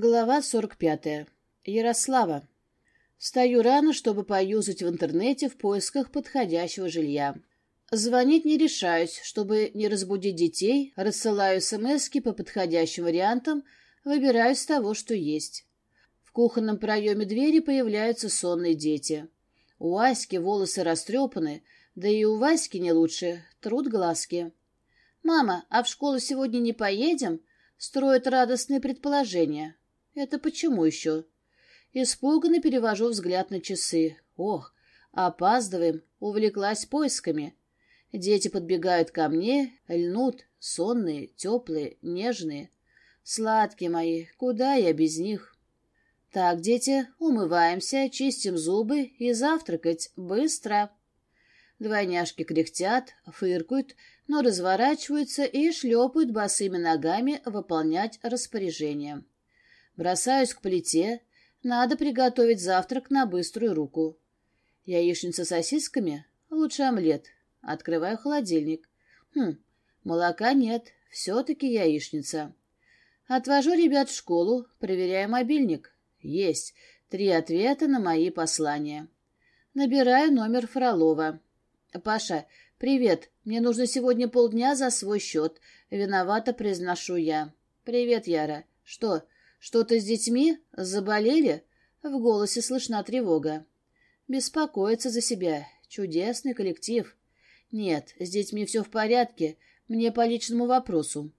Глава 45. Ярослава. Встаю рано, чтобы поюзать в интернете в поисках подходящего жилья. Звонить не решаюсь, чтобы не разбудить детей, рассылаю смски по подходящим вариантам, выбираю из того, что есть. В кухонном проеме двери появляются сонные дети. У Аськи волосы растрепаны, да и у Васьки не лучше, труд глазки. «Мама, а в школу сегодня не поедем?» Строят радостные предположения. Это почему еще? Испуганно перевожу взгляд на часы. Ох, опаздываем, увлеклась поисками. Дети подбегают ко мне, льнут, сонные, теплые, нежные. Сладкие мои, куда я без них? Так, дети, умываемся, чистим зубы и завтракать быстро. Двойняшки кряхтят, фыркают, но разворачиваются и шлепают босыми ногами выполнять распоряжение. Бросаюсь к плите. Надо приготовить завтрак на быструю руку. Яичница с сосисками? Лучше омлет. Открываю холодильник. Хм, молока нет, все-таки яичница. Отвожу ребят в школу, проверяю мобильник. Есть. Три ответа на мои послания. Набираю номер Фролова. «Паша, привет. Мне нужно сегодня полдня за свой счет. Виновата, произношу я». «Привет, Яра. Что, «Что-то с детьми? Заболели?» В голосе слышна тревога. «Беспокоится за себя. Чудесный коллектив. Нет, с детьми все в порядке. Мне по личному вопросу».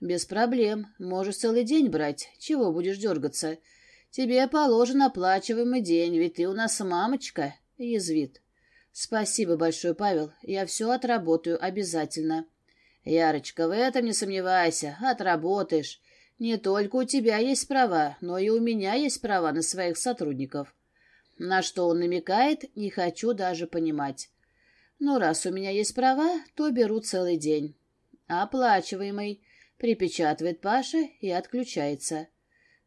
«Без проблем. Можешь целый день брать. Чего будешь дергаться? Тебе положен оплачиваемый день, ведь ты у нас мамочка», — язвит. «Спасибо большое, Павел. Я все отработаю обязательно». «Ярочка, в этом не сомневайся. Отработаешь. Не только у тебя есть права, но и у меня есть права на своих сотрудников. На что он намекает, не хочу даже понимать. Ну, раз у меня есть права, то беру целый день. Оплачиваемый, припечатывает Паша и отключается.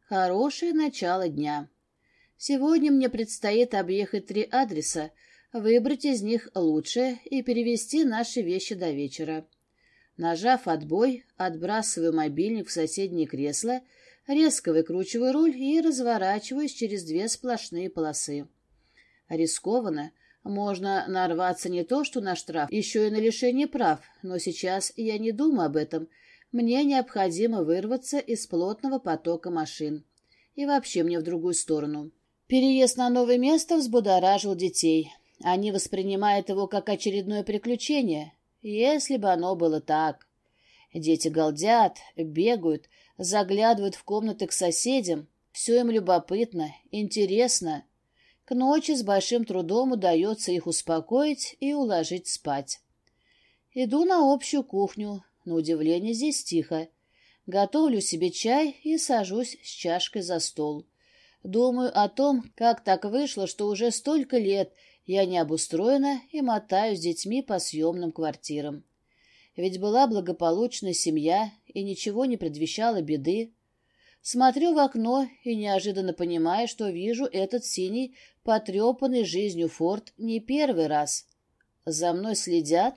Хорошее начало дня. Сегодня мне предстоит объехать три адреса, выбрать из них лучшее и перевести наши вещи до вечера. Нажав отбой, отбрасываю мобильник в соседнее кресло, резко выкручиваю руль и разворачиваюсь через две сплошные полосы. Рискованно. Можно нарваться не то что на штраф, еще и на лишение прав, но сейчас я не думаю об этом. Мне необходимо вырваться из плотного потока машин. И вообще мне в другую сторону. Переезд на новое место взбудоражил детей. Они воспринимают его как очередное приключение, если бы оно было так. Дети галдят, бегают, заглядывают в комнаты к соседям. Все им любопытно, интересно. К ночи с большим трудом удается их успокоить и уложить спать. Иду на общую кухню. На удивление здесь тихо. Готовлю себе чай и сажусь с чашкой за стол. Думаю о том, как так вышло, что уже столько лет я не обустроена и мотаю с детьми по съемным квартирам. Ведь была благополучная семья и ничего не предвещало беды. Смотрю в окно и неожиданно понимаю, что вижу этот синий, потрепанный жизнью форт не первый раз. За мной следят?